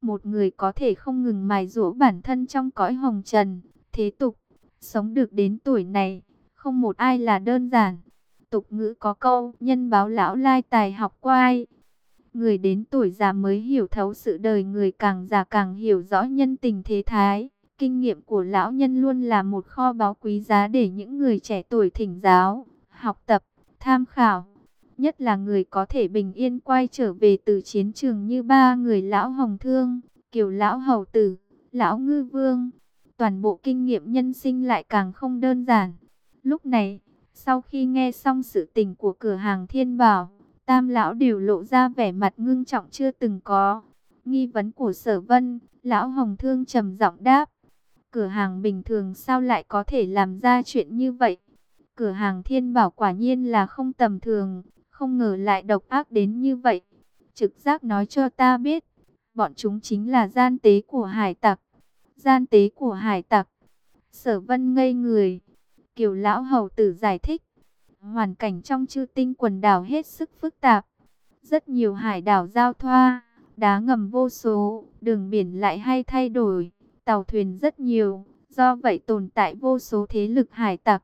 Một người có thể không ngừng mài dũa bản thân trong cõi hồng trần, thế tục, sống được đến tuổi này, không một ai là đơn giản. Tục ngữ có câu, nhân báo lão lai tài học quai. Người đến tuổi già mới hiểu thấu sự đời người càng già càng hiểu rõ nhân tình thế thái. Kinh nghiệm của lão nhân luôn là một kho báu quý giá để những người trẻ tuổi thỉnh giáo, học tập, tham khảo. Nhất là người có thể bình yên quay trở về từ chiến trường như ba người lão hồng thương, kiều lão hầu tử, lão ngư vương. Toàn bộ kinh nghiệm nhân sinh lại càng không đơn giản. Lúc này, sau khi nghe xong sự tình của cửa hàng thiên bảo, tam lão đều lộ ra vẻ mặt ngưng trọng chưa từng có. Nghi vấn của sở vân, lão hồng thương trầm giọng đáp. Cửa hàng bình thường sao lại có thể làm ra chuyện như vậy? Cửa hàng thiên bảo quả nhiên là không tầm thường, không ngờ lại độc ác đến như vậy. Trực giác nói cho ta biết, bọn chúng chính là gian tế của hải tặc. Gian tế của hải tặc. Sở vân ngây người. Kiều lão hầu tử giải thích. Hoàn cảnh trong chư tinh quần đảo hết sức phức tạp. Rất nhiều hải đảo giao thoa, đá ngầm vô số, đường biển lại hay thay đổi, tàu thuyền rất nhiều. Do vậy tồn tại vô số thế lực hải tặc.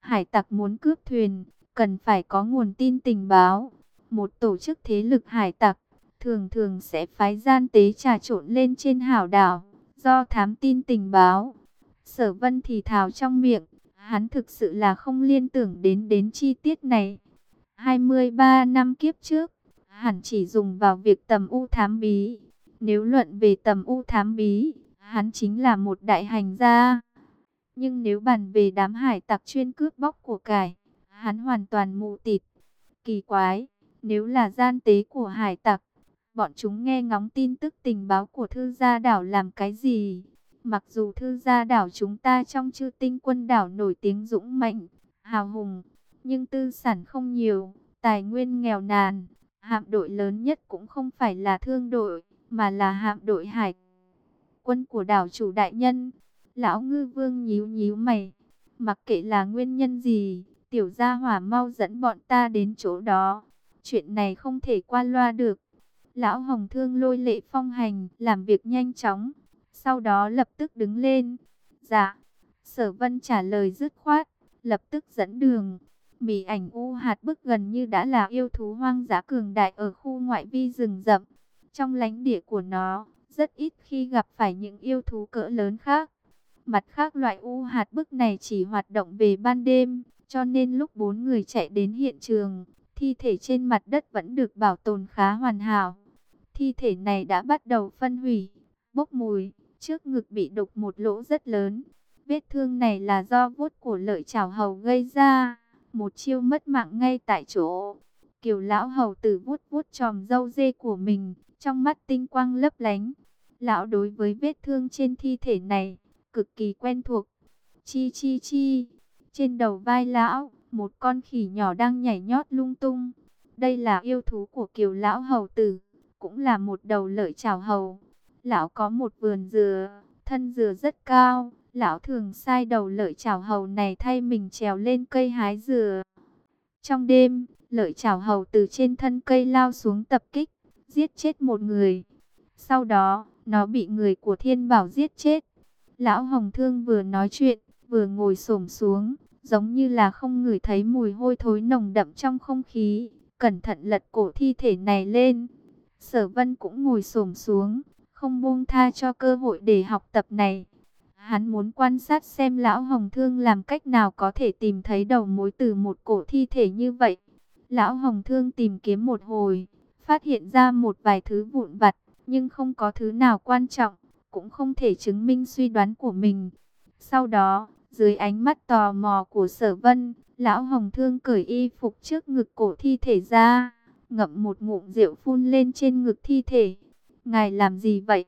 Hải tặc muốn cướp thuyền, cần phải có nguồn tin tình báo. Một tổ chức thế lực hải tặc, thường thường sẽ phái gian tế trà trộn lên trên hảo đảo, do thám tin tình báo. Sở vân thì thào trong miệng, hắn thực sự là không liên tưởng đến đến chi tiết này. 23 năm kiếp trước, hẳn chỉ dùng vào việc tầm u thám bí. Nếu luận về tầm u thám bí, hắn chính là một đại hành gia. Nhưng nếu bàn về đám hải tặc chuyên cướp bóc của cải, hắn hoàn toàn mù tịt. Kỳ quái, nếu là gian tế của hải tặc, bọn chúng nghe ngóng tin tức tình báo của thư gia đảo làm cái gì? Mặc dù thư gia đảo chúng ta trong chư tinh quân đảo nổi tiếng dũng mạnh, hào hùng, nhưng tư sản không nhiều, tài nguyên nghèo nàn. Hạm đội lớn nhất cũng không phải là thương đội, mà là hạm đội hải quân của đảo chủ đại nhân. Lão ngư vương nhíu nhíu mày, mặc kệ là nguyên nhân gì, tiểu gia hỏa mau dẫn bọn ta đến chỗ đó. Chuyện này không thể qua loa được. Lão Hồng Thương lôi lệ phong hành, làm việc nhanh chóng, sau đó lập tức đứng lên. Dạ, sở vân trả lời dứt khoát, lập tức dẫn đường. Mỉ ảnh u hạt bức gần như đã là yêu thú hoang dã cường đại ở khu ngoại vi rừng rậm. Trong lãnh địa của nó, rất ít khi gặp phải những yêu thú cỡ lớn khác. Mặt khác loại u hạt bức này chỉ hoạt động về ban đêm, cho nên lúc bốn người chạy đến hiện trường, thi thể trên mặt đất vẫn được bảo tồn khá hoàn hảo. Thi thể này đã bắt đầu phân hủy, bốc mùi, trước ngực bị đục một lỗ rất lớn. Vết thương này là do vuốt của lợi chảo hầu gây ra, một chiêu mất mạng ngay tại chỗ. Kiều lão hầu tử vuốt vuốt tròm dâu dê của mình, trong mắt tinh quang lấp lánh. Lão đối với vết thương trên thi thể này, cực kỳ quen thuộc. Chi chi chi, trên đầu vai lão, một con khỉ nhỏ đang nhảy nhót lung tung. Đây là yêu thú của kiều lão hầu tử, cũng là một đầu lợi chảo hầu. Lão có một vườn dừa, thân dừa rất cao, lão thường sai đầu lợi chảo hầu này thay mình trèo lên cây hái dừa. Trong đêm, lợi chảo hầu từ trên thân cây lao xuống tập kích, giết chết một người. Sau đó, nó bị người của thiên bảo giết chết. Lão Hồng Thương vừa nói chuyện, vừa ngồi xổm xuống, giống như là không ngửi thấy mùi hôi thối nồng đậm trong không khí. Cẩn thận lật cổ thi thể này lên. Sở Vân cũng ngồi xổm xuống, không buông tha cho cơ hội để học tập này. Hắn muốn quan sát xem lão Hồng Thương làm cách nào có thể tìm thấy đầu mối từ một cổ thi thể như vậy. Lão Hồng Thương tìm kiếm một hồi, phát hiện ra một vài thứ vụn vặt, nhưng không có thứ nào quan trọng, cũng không thể chứng minh suy đoán của mình. Sau đó, dưới ánh mắt tò mò của sở vân, lão Hồng Thương cởi y phục trước ngực cổ thi thể ra, ngậm một ngụm rượu phun lên trên ngực thi thể. Ngài làm gì vậy?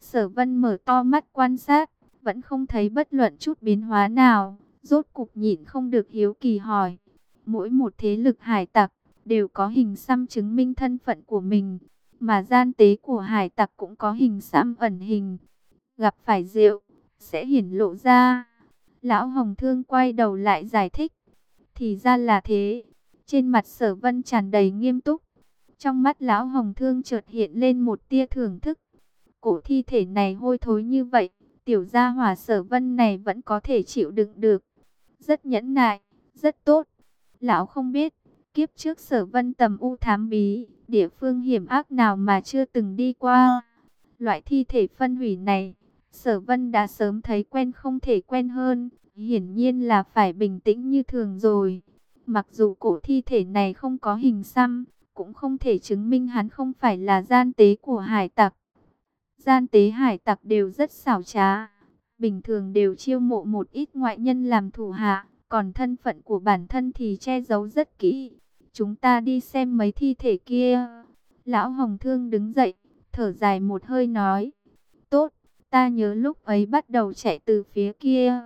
Sở vân mở to mắt quan sát, vẫn không thấy bất luận chút biến hóa nào. Rốt cục nhịn không được hiếu kỳ hỏi. Mỗi một thế lực hải tặc, đều có hình xăm chứng minh thân phận của mình. Mà gian tế của hải tặc cũng có hình xăm ẩn hình. Gặp phải rượu, sẽ hiển lộ ra. Lão Hồng Thương quay đầu lại giải thích. Thì ra là thế. Trên mặt sở vân tràn đầy nghiêm túc. Trong mắt lão Hồng Thương chợt hiện lên một tia thưởng thức. Cổ thi thể này hôi thối như vậy, tiểu gia hỏa sở vân này vẫn có thể chịu đựng được. Rất nhẫn nại, rất tốt. Lão không biết, kiếp trước sở vân tầm u thám bí, địa phương hiểm ác nào mà chưa từng đi qua. Loại thi thể phân hủy này, sở vân đã sớm thấy quen không thể quen hơn, hiển nhiên là phải bình tĩnh như thường rồi. Mặc dù cổ thi thể này không có hình xăm, cũng không thể chứng minh hắn không phải là gian tế của hải tặc. Gian tế hải tặc đều rất xảo trá, bình thường đều chiêu mộ một ít ngoại nhân làm thủ hạ, còn thân phận của bản thân thì che giấu rất kỹ. Chúng ta đi xem mấy thi thể kia. Lão Hồng Thương đứng dậy, thở dài một hơi nói. Ta nhớ lúc ấy bắt đầu chạy từ phía kia.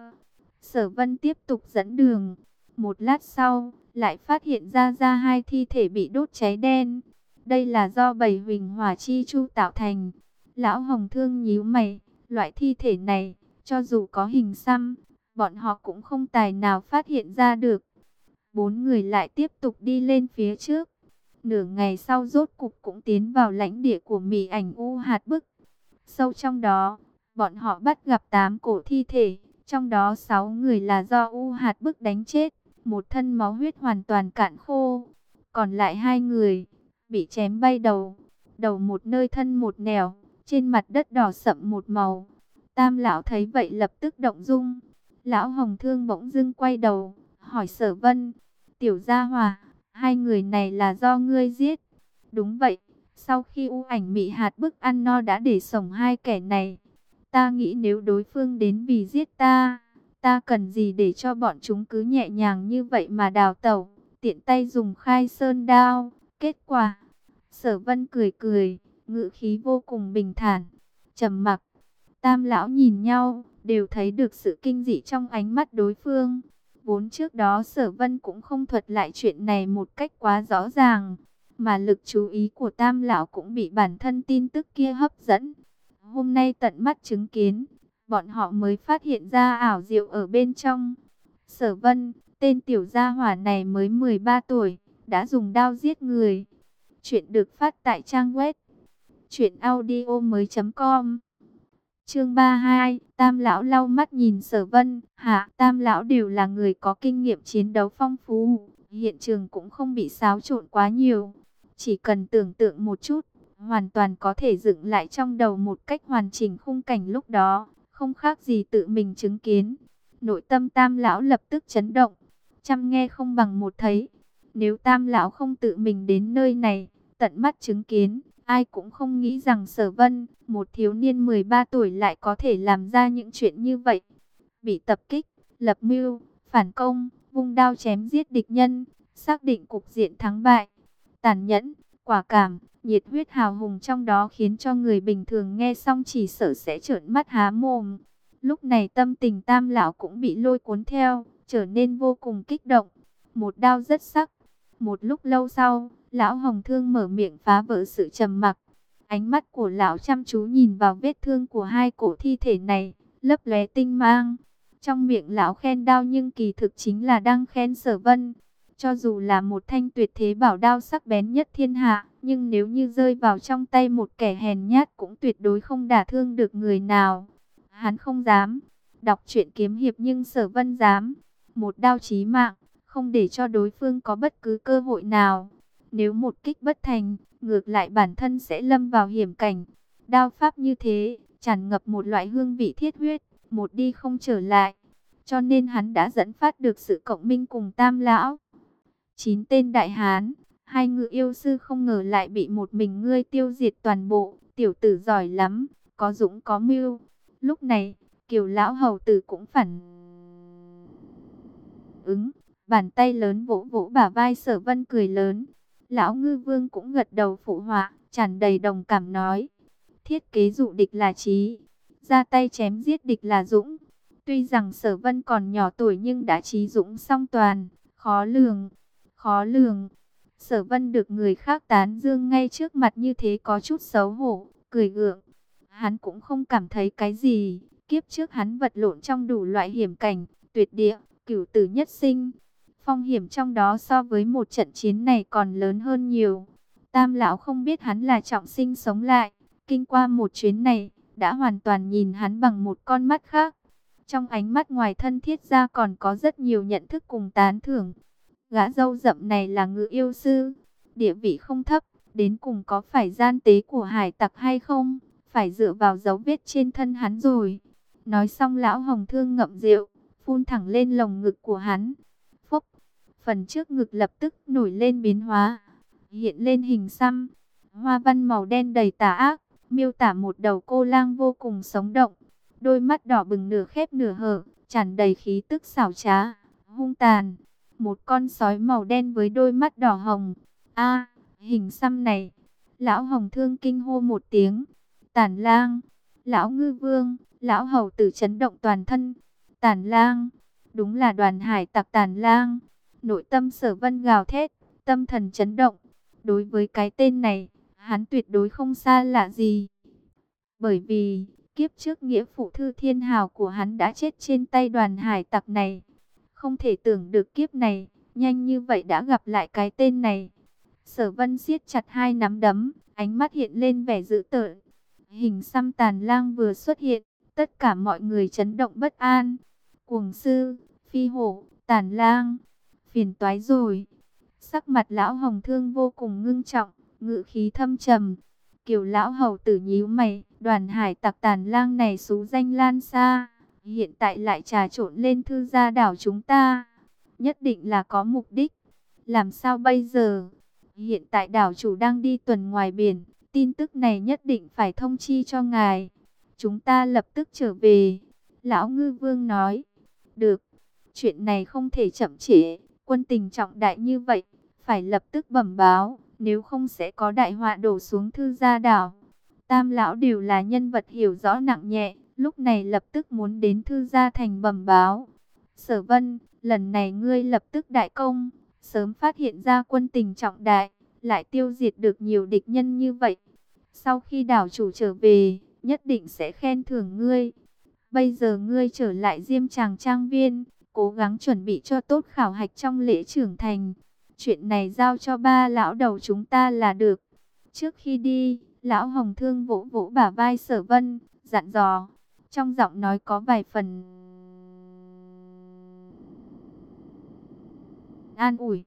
Sở Vân tiếp tục dẫn đường. Một lát sau, lại phát hiện ra ra hai thi thể bị đốt cháy đen. Đây là do bảy huỳnh hỏa chi chu tạo thành. Lão Hồng Thương nhíu mày, loại thi thể này, cho dù có hình xăm, bọn họ cũng không tài nào phát hiện ra được. Bốn người lại tiếp tục đi lên phía trước. Nửa ngày sau rốt cục cũng tiến vào lãnh địa của mì ảnh U hạt bức. Sâu trong đó, bọn họ bắt gặp 8 cổ thi thể, trong đó 6 người là do U hạt bức đánh chết, một thân máu huyết hoàn toàn cạn khô. Còn lại hai người, bị chém bay đầu, đầu một nơi thân một nẻo, trên mặt đất đỏ sậm một màu. Tam lão thấy vậy lập tức động dung. Lão Hồng Thương bỗng dưng quay đầu, hỏi Sở Vân, "Tiểu Gia Hòa, hai người này là do ngươi giết?" "Đúng vậy." Sau khi u ảnh mị hạt bức ăn no đã để sổng hai kẻ này, ta nghĩ nếu đối phương đến vì giết ta, ta cần gì để cho bọn chúng cứ nhẹ nhàng như vậy mà đào tẩu, tiện tay dùng khai sơn đao. Kết quả, sở vân cười cười, ngữ khí vô cùng bình thản, trầm mặc. Tam lão nhìn nhau, đều thấy được sự kinh dị trong ánh mắt đối phương. Vốn trước đó sở vân cũng không thuật lại chuyện này một cách quá rõ ràng, mà lực chú ý của tam lão cũng bị bản thân tin tức kia hấp dẫn. Hôm nay tận mắt chứng kiến, bọn họ mới phát hiện ra ảo diệu ở bên trong. Sở vân, tên tiểu gia hỏa này mới 13 tuổi, đã dùng đao giết người. Chuyện được phát tại trang web chuyệnaudio mới.com Chương 32, Tam lão lau mắt nhìn Sở Vân, "Hạ, Tam lão đều là người có kinh nghiệm chiến đấu phong phú, hiện trường cũng không bị xáo trộn quá nhiều, chỉ cần tưởng tượng một chút, hoàn toàn có thể dựng lại trong đầu một cách hoàn chỉnh khung cảnh lúc đó, không khác gì tự mình chứng kiến." Nội tâm Tam lão lập tức chấn động, chăm nghe không bằng một thấy. Nếu Tam lão không tự mình đến nơi này, tận mắt chứng kiến, Ai cũng không nghĩ rằng Sở Vân, một thiếu niên 13 tuổi lại có thể làm ra những chuyện như vậy. Bị tập kích, lập mưu, phản công, vung đao chém giết địch nhân, xác định cục diện thắng bại. Tàn nhẫn, quả cảm, nhiệt huyết hào hùng trong đó khiến cho người bình thường nghe xong chỉ sợ sẽ trợn mắt há mồm. Lúc này tâm tình tam lão cũng bị lôi cuốn theo, trở nên vô cùng kích động. Một đao rất sắc. Một lúc lâu sau, Lão Hồng Thương mở miệng phá vỡ sự trầm mặc. Ánh mắt của lão chăm chú nhìn vào vết thương của hai cổ thi thể này, lấp lóe tinh mang. Trong miệng lão khen đao nhưng kỳ thực chính là đang khen sở vân. Cho dù là một thanh tuyệt thế bảo đao sắc bén nhất thiên hạ, nhưng nếu như rơi vào trong tay một kẻ hèn nhát cũng tuyệt đối không đả thương được người nào. Hắn không dám đọc truyện kiếm hiệp nhưng sở vân dám. Một đao chí mạng, không để cho đối phương có bất cứ cơ hội nào. Nếu một kích bất thành, ngược lại bản thân sẽ lâm vào hiểm cảnh. Đao pháp như thế, tràn ngập một loại hương vị thiết huyết, một đi không trở lại. Cho nên hắn đã dẫn phát được sự cộng minh cùng tam lão. Chín tên đại hán, hai ngự yêu sư không ngờ lại bị một mình ngươi tiêu diệt toàn bộ. Tiểu tử giỏi lắm, có dũng có mưu. Lúc này, kiều lão hầu tử cũng phản ứng. Bàn tay lớn vỗ vỗ bả vai sở vân cười lớn. Lão ngư vương cũng gật đầu phụ họa, tràn đầy đồng cảm nói. Thiết kế dụ địch là trí, ra tay chém giết địch là dũng. Tuy rằng sở vân còn nhỏ tuổi nhưng đã trí dũng song toàn, khó lường, khó lường. Sở vân được người khác tán dương ngay trước mặt như thế có chút xấu hổ, cười gượng. Hắn cũng không cảm thấy cái gì, kiếp trước hắn vật lộn trong đủ loại hiểm cảnh, tuyệt địa, cửu tử nhất sinh. Phong hiểm trong đó so với một trận chiến này còn lớn hơn nhiều. Tam lão không biết hắn là trọng sinh sống lại, Kinh qua một chuyến này, đã hoàn toàn nhìn hắn bằng một con mắt khác. Trong ánh mắt ngoài thân thiết ra còn có rất nhiều nhận thức cùng tán thưởng. Gã dâu rậm này là ngự yêu sư, địa vị không thấp, đến cùng có phải gian tế của hải tặc hay không, phải dựa vào dấu vết trên thân hắn rồi. Nói xong lão hồng thương ngậm rượu, phun thẳng lên lồng ngực của hắn. Phúc, phần trước ngực lập tức nổi lên biến hóa, hiện lên hình xăm, hoa văn màu đen đầy tà ác, miêu tả một đầu cô lang vô cùng sống động. Đôi mắt đỏ bừng nửa khép nửa hở, tràn đầy khí tức xảo trá, hung tàn. Một con sói màu đen với đôi mắt đỏ hồng. a hình xăm này. Lão hồng thương kinh hô một tiếng. Tản lang, lão ngư vương, lão hầu tử chấn động toàn thân. Tản lang, đúng là đoàn hải tặc tản lang. Nội tâm sở vân gào thét, tâm thần chấn động. Đối với cái tên này, hắn tuyệt đối không xa lạ gì. Bởi vì, kiếp trước nghĩa phụ thư thiên hào của hắn đã chết trên tay đoàn hải tặc này. Không thể tưởng được kiếp này, nhanh như vậy đã gặp lại cái tên này. Sở vân siết chặt hai nắm đấm, ánh mắt hiện lên vẻ dữ tợn. Hình xăm tàn lang vừa xuất hiện, tất cả mọi người chấn động bất an. Cuồng sư, phi hổ, tàn lang, phiền toái rồi. Sắc mặt lão hồng thương vô cùng ngưng trọng, ngự khí thâm trầm. Kiều lão hầu tử nhíu mày, đoàn hải tặc tàn lang này xú danh lan xa, hiện tại lại trà trộn lên thư gia đảo chúng ta, nhất định là có mục đích. Làm sao bây giờ? Hiện tại đảo chủ đang đi tuần ngoài biển, tin tức này nhất định phải thông chi cho ngài. Chúng ta lập tức trở về. Lão ngư vương nói, được, chuyện này không thể chậm trễ, quân tình trọng đại như vậy, phải lập tức bẩm báo nếu không sẽ có đại họa đổ xuống thư gia đảo. Tam lão đều là nhân vật hiểu rõ nặng nhẹ, lúc này lập tức muốn đến thư gia thành bẩm báo. Sở vân, lần này ngươi lập tức đại công, sớm phát hiện ra quân tình trọng đại, lại tiêu diệt được nhiều địch nhân như vậy. Sau khi đảo chủ trở về, nhất định sẽ khen thưởng ngươi. Bây giờ ngươi trở lại diêm tràng trang viên, cố gắng chuẩn bị cho tốt khảo hạch trong lễ trưởng thành. Chuyện này giao cho ba lão đầu chúng ta là được. Trước khi đi, lão Hồng Thương vỗ vỗ bả vai sở vân, dặn dò. Trong giọng nói có vài phần... An ủi,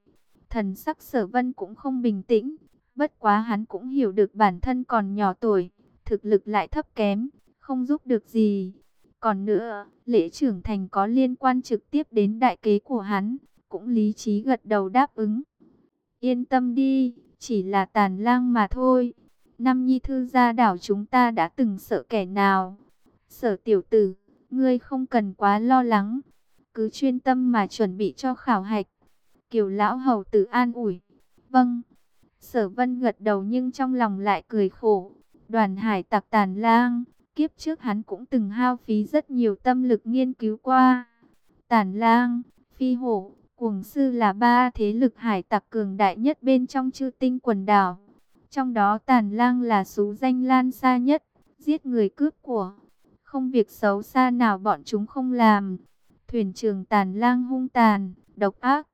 thần sắc sở vân cũng không bình tĩnh. Bất quá hắn cũng hiểu được bản thân còn nhỏ tuổi, thực lực lại thấp kém, không giúp được gì. Còn nữa, lễ trưởng thành có liên quan trực tiếp đến đại kế của hắn cũng lý trí gật đầu đáp ứng. Yên tâm đi, chỉ là tàn lang mà thôi. Năm nhi thư gia đảo chúng ta đã từng sợ kẻ nào. Sở tiểu tử, ngươi không cần quá lo lắng. Cứ chuyên tâm mà chuẩn bị cho khảo hạch. Kiều lão hầu tử an ủi. Vâng. Sở vân gật đầu nhưng trong lòng lại cười khổ. Đoàn hải tặc tàn lang, kiếp trước hắn cũng từng hao phí rất nhiều tâm lực nghiên cứu qua. Tàn lang, phi hổ, Cuồng sư là ba thế lực hải tặc cường đại nhất bên trong chư tinh quần đảo. Trong đó tàn lang là số danh lan xa nhất, giết người cướp của. Không việc xấu xa nào bọn chúng không làm. Thuyền trường tàn lang hung tàn, độc ác.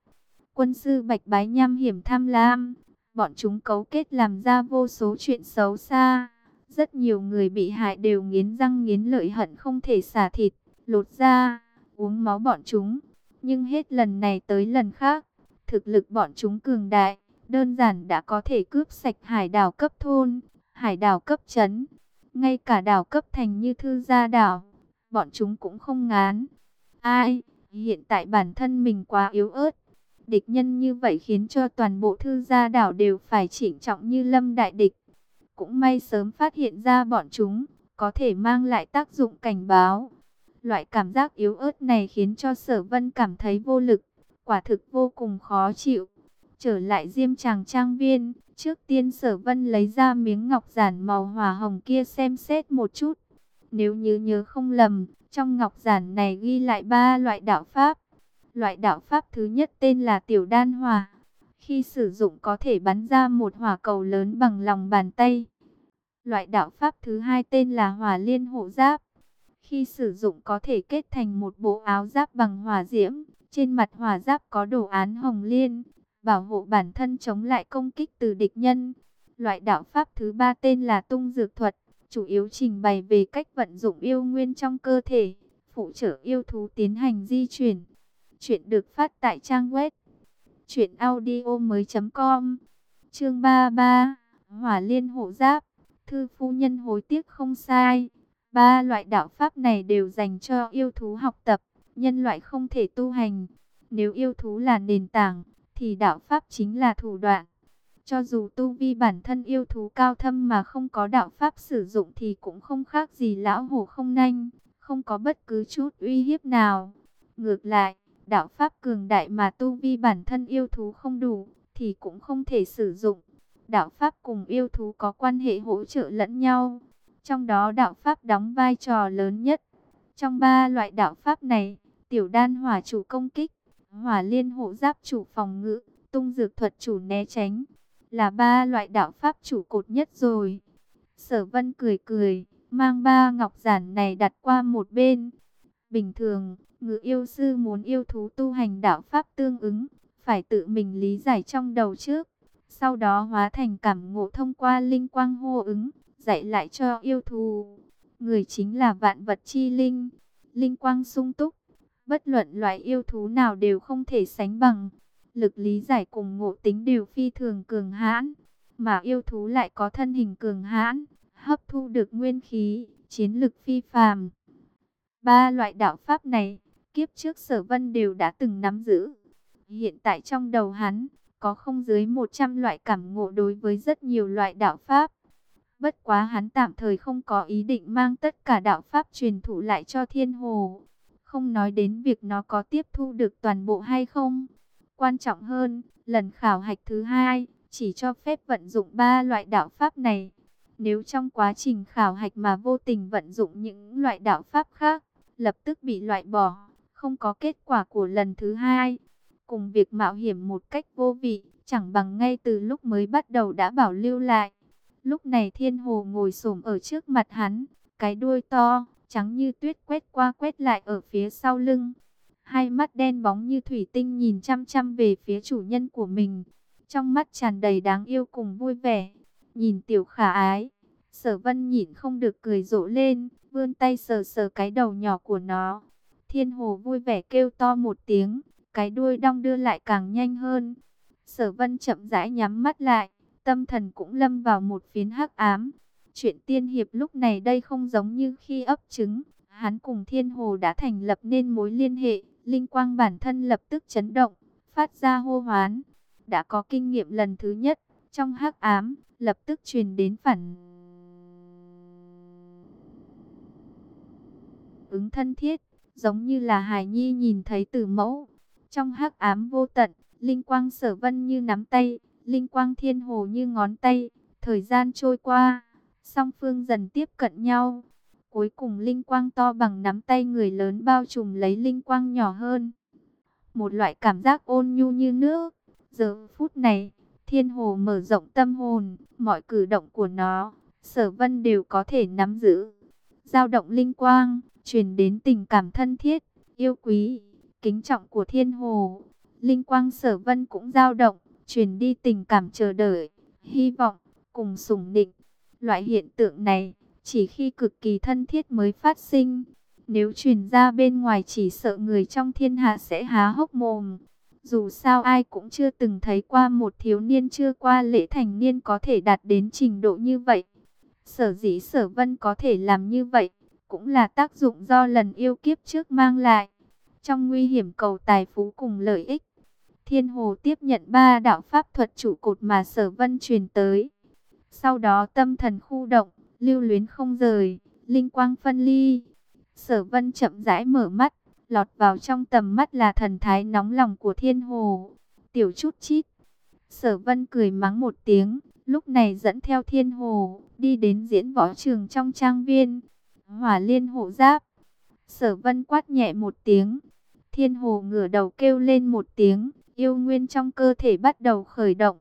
Quân sư bạch bái nham hiểm tham lam. Bọn chúng cấu kết làm ra vô số chuyện xấu xa. Rất nhiều người bị hại đều nghiến răng nghiến lợi hận không thể xả thịt, lột da, uống máu bọn chúng. Nhưng hết lần này tới lần khác, thực lực bọn chúng cường đại, đơn giản đã có thể cướp sạch hải đảo cấp thôn, hải đảo cấp trấn, ngay cả đảo cấp thành như thư gia đảo, bọn chúng cũng không ngán. Ai, hiện tại bản thân mình quá yếu ớt, địch nhân như vậy khiến cho toàn bộ thư gia đảo đều phải chỉnh trọng như lâm đại địch. Cũng may sớm phát hiện ra bọn chúng, có thể mang lại tác dụng cảnh báo. Loại cảm giác yếu ớt này khiến cho sở vân cảm thấy vô lực, quả thực vô cùng khó chịu. Trở lại diêm tràng trang viên, trước tiên sở vân lấy ra miếng ngọc giản màu hỏa hồng kia xem xét một chút. Nếu như nhớ không lầm, trong ngọc giản này ghi lại ba loại đạo pháp. Loại đạo pháp thứ nhất tên là tiểu đan hỏa. Khi sử dụng có thể bắn ra một hỏa cầu lớn bằng lòng bàn tay. Loại đạo pháp thứ hai tên là hỏa liên hộ giáp. Khi sử dụng có thể kết thành một bộ áo giáp bằng hỏa diễm, trên mặt hỏa giáp có đồ án hồng liên, bảo hộ bản thân chống lại công kích từ địch nhân. Loại đạo pháp thứ ba tên là tung dược thuật, chủ yếu trình bày về cách vận dụng yêu nguyên trong cơ thể, phụ trợ yêu thú tiến hành di chuyển. Chuyện được phát tại trang web truyệnaudiomoi.com. Chương 33, Hỏa Liên hộ giáp. Thư phu nhân hối tiếc không sai. Ba loại đạo pháp này đều dành cho yêu thú học tập, nhân loại không thể tu hành. Nếu yêu thú là nền tảng, thì đạo pháp chính là thủ đoạn. Cho dù tu vi bản thân yêu thú cao thâm mà không có đạo pháp sử dụng thì cũng không khác gì lão hổ không nanh, không có bất cứ chút uy hiếp nào. Ngược lại, đạo pháp cường đại mà tu vi bản thân yêu thú không đủ, thì cũng không thể sử dụng. Đạo pháp cùng yêu thú có quan hệ hỗ trợ lẫn nhau, trong đó đạo pháp đóng vai trò lớn nhất. Trong ba loại đạo pháp này, tiểu đan hỏa chủ công kích, hỏa liên hộ giáp chủ phòng ngự, tung dược thuật chủ né tránh, là ba loại đạo pháp chủ cột nhất rồi. Sở vân cười cười, mang ba ngọc giản này đặt qua một bên. Bình thường, ngự yêu sư muốn yêu thú tu hành đạo pháp tương ứng, phải tự mình lý giải trong đầu trước. Sau đó hóa thành cảm ngộ thông qua linh quang hô ứng, dạy lại cho yêu thú. Người chính là vạn vật chi linh, linh quang sung túc. Bất luận loại yêu thú nào đều không thể sánh bằng. Lực lý giải cùng ngộ tính đều phi thường cường hãn. Mà yêu thú lại có thân hình cường hãn, hấp thu được nguyên khí, chiến lực phi phàm. Ba loại đạo pháp này, kiếp trước sở vân đều đã từng nắm giữ. Hiện tại trong đầu hắn, có không dưới 100 loại cảm ngộ đối với rất nhiều loại đạo pháp. Bất quá hắn tạm thời không có ý định mang tất cả đạo pháp truyền thụ lại cho thiên hồ. Không nói đến việc nó có tiếp thu được toàn bộ hay không. Quan trọng hơn, lần khảo hạch thứ hai, chỉ cho phép vận dụng ba loại đạo pháp này. Nếu trong quá trình khảo hạch mà vô tình vận dụng những loại đạo pháp khác, lập tức bị loại bỏ, không có kết quả của lần thứ hai. Cùng việc mạo hiểm một cách vô vị, chẳng bằng ngay từ lúc mới bắt đầu đã bảo lưu lại. Lúc này thiên hồ ngồi xổm ở trước mặt hắn, cái đuôi to, trắng như tuyết quét qua quét lại ở phía sau lưng. Hai mắt đen bóng như thủy tinh nhìn chăm chăm về phía chủ nhân của mình. Trong mắt tràn đầy đáng yêu cùng vui vẻ. Nhìn tiểu khả ái, sở vân nhịn không được cười rộ lên, vươn tay sờ sờ cái đầu nhỏ của nó. Thiên hồ vui vẻ kêu to một tiếng, cái đuôi đong đưa lại càng nhanh hơn. Sở vân chậm rãi nhắm mắt lại, tâm thần cũng lâm vào một phiến hắc ám. Chuyện tiên hiệp lúc này đây không giống như khi ấp trứng, hắn cùng thiên hồ đã thành lập nên mối liên hệ, linh quang bản thân lập tức chấn động, phát ra hô hoán. Đã có kinh nghiệm lần thứ nhất, trong hắc ám, lập tức truyền đến phản ứng thân thiết, giống như là hài nhi nhìn thấy từ mẫu. Trong hắc ám vô tận, linh quang sở vân như nắm tay, linh quang thiên hồ như ngón tay, thời gian trôi qua, song phương dần tiếp cận nhau. Cuối cùng linh quang to bằng nắm tay người lớn bao trùm lấy linh quang nhỏ hơn. Một loại cảm giác ôn nhu như nước. Giờ phút này, thiên hồ mở rộng tâm hồn, mọi cử động của nó, sở vân đều có thể nắm giữ. Giao động linh quang, truyền đến tình cảm thân thiết, yêu quý, kính trọng của thiên hồ. Linh quang sở vân cũng giao động, truyền đi tình cảm chờ đợi, hy vọng, cùng sủng nịnh. Loại hiện tượng này, chỉ khi cực kỳ thân thiết mới phát sinh. Nếu truyền ra bên ngoài chỉ sợ người trong thiên hạ sẽ há hốc mồm. Dù sao ai cũng chưa từng thấy qua một thiếu niên chưa qua lễ thành niên có thể đạt đến trình độ như vậy. Sở dĩ sở vân có thể làm như vậy, cũng là tác dụng do lần yêu kiếp trước mang lại. Trong nguy hiểm cầu tài phú cùng lợi ích, Thiên Hồ tiếp nhận ba đạo pháp thuật trụ cột mà sở vân truyền tới. Sau đó tâm thần khu động, lưu luyến không rời, linh quang phân ly. Sở vân chậm rãi mở mắt, lọt vào trong tầm mắt là thần thái nóng lòng của thiên hồ. Tiểu chút chít. Sở vân cười mắng một tiếng, lúc này dẫn theo thiên hồ, đi đến diễn võ trường trong trang viên. Hỏa liên hộ giáp. Sở vân quát nhẹ một tiếng. Thiên hồ ngửa đầu kêu lên một tiếng, yêu nguyên trong cơ thể bắt đầu khởi động.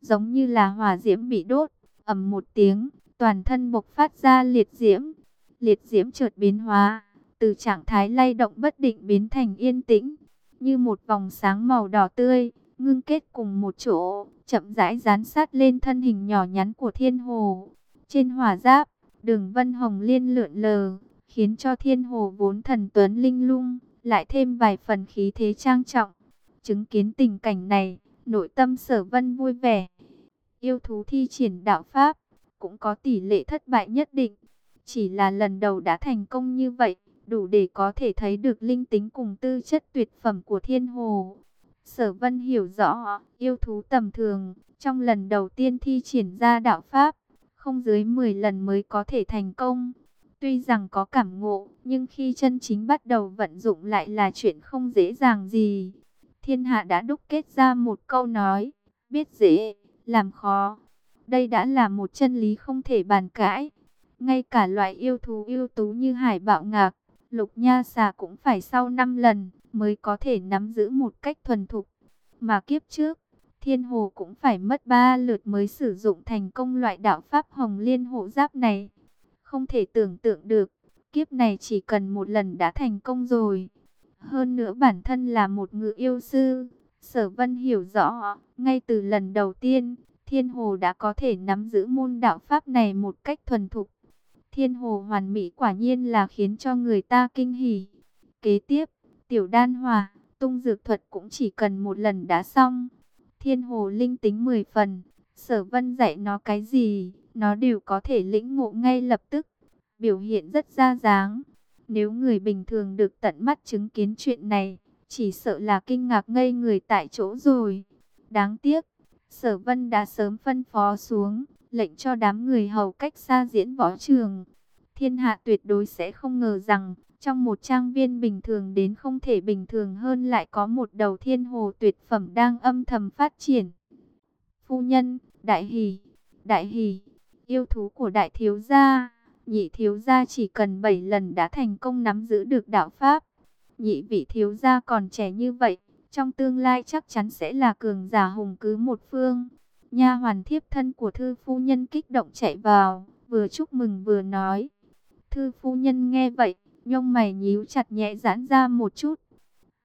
Giống như là hỏa diễm bị đốt, ầm một tiếng, toàn thân bộc phát ra liệt diễm. Liệt diễm chợt biến hóa, từ trạng thái lay động bất định biến thành yên tĩnh, như một vòng sáng màu đỏ tươi, ngưng kết cùng một chỗ, chậm rãi dán sát lên thân hình nhỏ nhắn của thiên hồ. Trên hỏa giáp, Đường Vân Hồng liên lượn lờ, khiến cho thiên hồ vốn thần tuấn linh lung, lại thêm vài phần khí thế trang trọng. Chứng kiến tình cảnh này, nội tâm sở vân vui vẻ. Yêu thú thi triển đạo Pháp, cũng có tỷ lệ thất bại nhất định. Chỉ là lần đầu đã thành công như vậy, đủ để có thể thấy được linh tính cùng tư chất tuyệt phẩm của thiên hồ. Sở vân hiểu rõ, yêu thú tầm thường, trong lần đầu tiên thi triển ra đạo Pháp, không dưới 10 lần mới có thể thành công. Tuy rằng có cảm ngộ, nhưng khi chân chính bắt đầu vận dụng lại là chuyện không dễ dàng gì. Thiên hạ đã đúc kết ra một câu nói, biết dễ, làm khó. Đây đã là một chân lý không thể bàn cãi. Ngay cả loại yêu thú yêu tú như hải bạo ngạc, lục nha xà cũng phải sau 5 lần mới có thể nắm giữ một cách thuần thục. Mà kiếp trước, thiên hồ cũng phải mất 3 lượt mới sử dụng thành công loại đạo pháp hồng liên hộ giáp này. Không thể tưởng tượng được, kiếp này chỉ cần một lần đã thành công rồi. Hơn nữa bản thân là một ngự yêu sư, sở vân hiểu rõ, ngay từ lần đầu tiên, thiên hồ đã có thể nắm giữ môn đạo pháp này một cách thuần thục. Thiên hồ hoàn mỹ quả nhiên là khiến cho người ta kinh hỉ. Kế tiếp, tiểu đan hòa, tung dược thuật cũng chỉ cần một lần đã xong. Thiên hồ linh tính 10 phần, sở vân dạy nó cái gì, nó đều có thể lĩnh ngộ ngay lập tức. Biểu hiện rất ra dáng. Nếu người bình thường được tận mắt chứng kiến chuyện này, chỉ sợ là kinh ngạc ngây người tại chỗ rồi. Đáng tiếc, sở vân đã sớm phân phó xuống, lệnh cho đám người hầu cách xa diễn võ trường. Thiên hạ tuyệt đối sẽ không ngờ rằng, trong một trang viên bình thường đến không thể bình thường hơn lại có một đầu thiên hồ tuyệt phẩm đang âm thầm phát triển. Phu nhân, đại hỷ, đại hỷ, yêu thú của đại thiếu gia, nhị thiếu gia chỉ cần 7 lần đã thành công nắm giữ được đạo Pháp. Nhị vị thiếu gia còn trẻ như vậy, trong tương lai chắc chắn sẽ là cường giả hùng cứ một phương. Nha hoàn thiếp thân của thư phu nhân kích động chạy vào, vừa chúc mừng vừa nói. Thư phu nhân nghe vậy, nhông mày nhíu chặt nhẹ giãn ra một chút.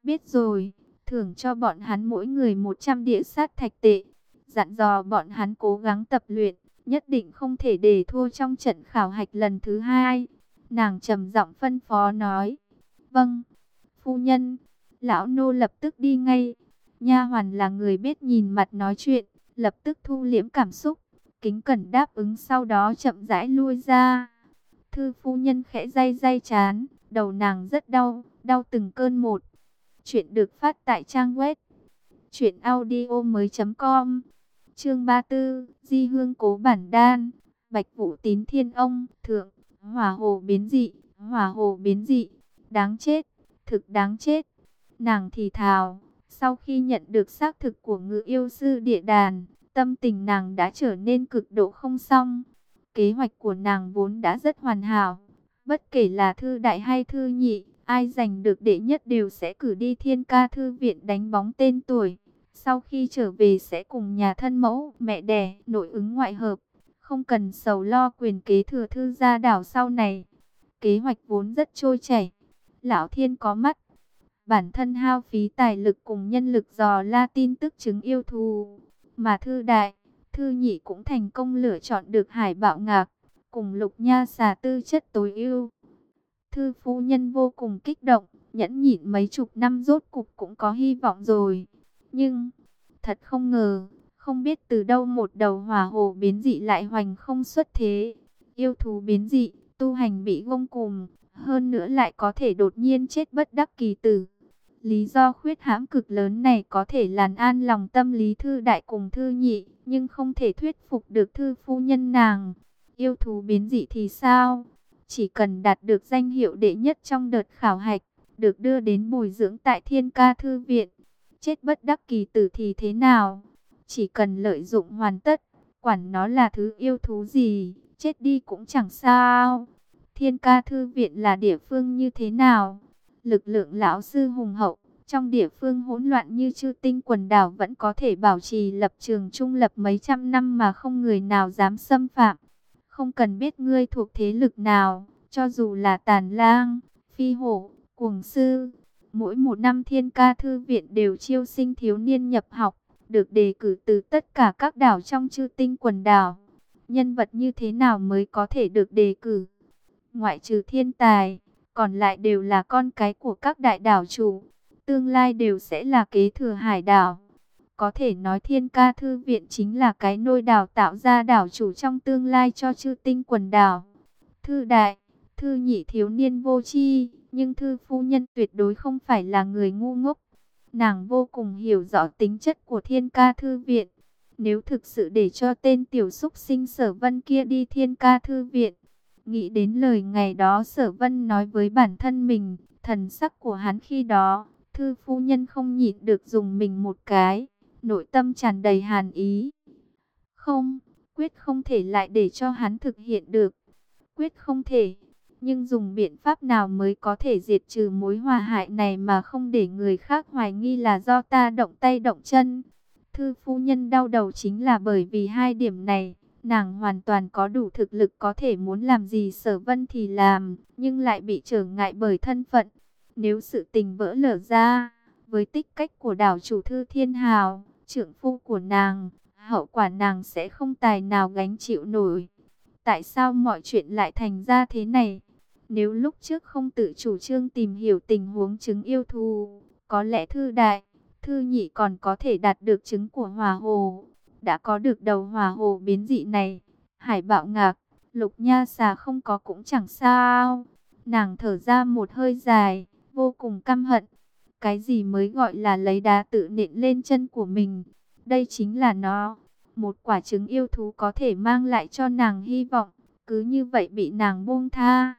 Biết rồi, thưởng cho bọn hắn mỗi người 100 đĩa sát thạch tệ. Dặn dò bọn hắn cố gắng tập luyện, nhất định không thể để thua trong trận khảo hạch lần thứ hai. Nàng trầm giọng phân phó nói. Vâng, phu nhân, lão nô lập tức đi ngay. Nha hoàn là người biết nhìn mặt nói chuyện, lập tức thu liễm cảm xúc, kính cẩn đáp ứng sau đó chậm rãi lui ra. Thư phu nhân khẽ day day chán, đầu nàng rất đau, đau từng cơn một. Chuyện được phát tại trang web truyệnaudiomoi.com. Chương 34, Di Hương Cố Bản Đan, Bạch Vũ Tín Thiên Ông, thượng, Hỏa Hồ biến dị, Hỏa Hồ biến dị, đáng chết, thực đáng chết. Nàng thì thào, sau khi nhận được xác thực của ngự yêu sư địa đàn, tâm tình nàng đã trở nên cực độ không xong. Kế hoạch của nàng vốn đã rất hoàn hảo. Bất kể là thư đại hay thư nhị, ai giành được đệ nhất đều sẽ cử đi thiên ca thư viện đánh bóng tên tuổi. Sau khi trở về sẽ cùng nhà thân mẫu, mẹ đẻ, nội ứng ngoại hợp. Không cần sầu lo quyền kế thừa thư gia đảo sau này. Kế hoạch vốn rất trôi chảy. Lão thiên có mắt. Bản thân hao phí tài lực cùng nhân lực dò la tin tức chứng yêu thù. Mà thư đại, Thư nhị cũng thành công lựa chọn được hải bạo ngạc, cùng lục nha xà tư chất tối ưu. Thư phu nhân vô cùng kích động, nhẫn nhịn mấy chục năm rốt cục cũng có hy vọng rồi. Nhưng, thật không ngờ, không biết từ đâu một đầu hỏa hồ biến dị lại hoành không xuất thế. Yêu thú biến dị, tu hành bị gông cùm hơn nữa lại có thể đột nhiên chết bất đắc kỳ tử. Lý do khuyết hãm cực lớn này có thể làn an lòng tâm lý thư đại cùng thư nhị, nhưng không thể thuyết phục được thư phu nhân nàng. Yêu thú biến dị thì sao? Chỉ cần đạt được danh hiệu đệ nhất trong đợt khảo hạch, được đưa đến bồi dưỡng tại thiên ca thư viện. Chết bất đắc kỳ tử thì thế nào? Chỉ cần lợi dụng hoàn tất, quản nó là thứ yêu thú gì, chết đi cũng chẳng sao. Thiên ca thư viện là địa phương như thế nào? lực lượng lão sư hùng hậu, trong địa phương hỗn loạn như chư tinh quần đảo vẫn có thể bảo trì lập trường trung lập mấy trăm năm mà không người nào dám xâm phạm. Không cần biết ngươi thuộc thế lực nào, cho dù là tàn lang, phi hổ, cuồng sư. Mỗi một năm thiên ca thư viện đều chiêu sinh thiếu niên nhập học, được đề cử từ tất cả các đảo trong chư tinh quần đảo. nhân vật như thế nào mới có thể được đề cử. Ngoại trừ thiên tài, còn lại đều là con cái của các đại đảo chủ, tương lai đều sẽ là kế thừa hải đảo. Có thể nói thiên ca thư viện chính là cái nôi đào tạo ra đảo chủ trong tương lai cho chư tinh quần đảo. Thư đại, thư nhị thiếu niên vô chi, nhưng thư phu nhân tuyệt đối không phải là người ngu ngốc. Nàng vô cùng hiểu rõ tính chất của thiên ca thư viện. Nếu thực sự để cho tên tiểu xúc sinh sở vân kia đi thiên ca thư viện, nghĩ đến lời ngày đó sở vân nói với bản thân mình, thần sắc của hắn khi đó, thư phu nhân không nhịn được dùng mình một cái, nội tâm tràn đầy hàn ý. Không, quyết không thể lại để cho hắn thực hiện được. Quyết không thể. Nhưng dùng biện pháp nào mới có thể diệt trừ mối hòa hại này mà không để người khác hoài nghi là do ta động tay động chân. Thư phu nhân đau đầu chính là bởi vì hai điểm này. Nàng hoàn toàn có đủ thực lực có thể muốn làm gì sở vân thì làm, nhưng lại bị trở ngại bởi thân phận. Nếu sự tình vỡ lở ra, với tích cách của đảo chủ thư thiên hào, trưởng phu của nàng, hậu quả nàng sẽ không tài nào gánh chịu nổi. Tại sao mọi chuyện lại thành ra thế này? Nếu lúc trước không tự chủ trương tìm hiểu tình huống chứng yêu thù, có lẽ thư đại, thư nhị còn có thể đạt được chứng của hòa hồ. Đã có được đầu hòa hồ biến dị này, hải bạo ngạc, lục nha xà không có cũng chẳng sao. Nàng thở ra một hơi dài, vô cùng căm hận. Cái gì mới gọi là lấy đá tự nện lên chân của mình? Đây chính là nó. Một quả trứng yêu thú có thể mang lại cho nàng hy vọng. Cứ như vậy bị nàng buông tha.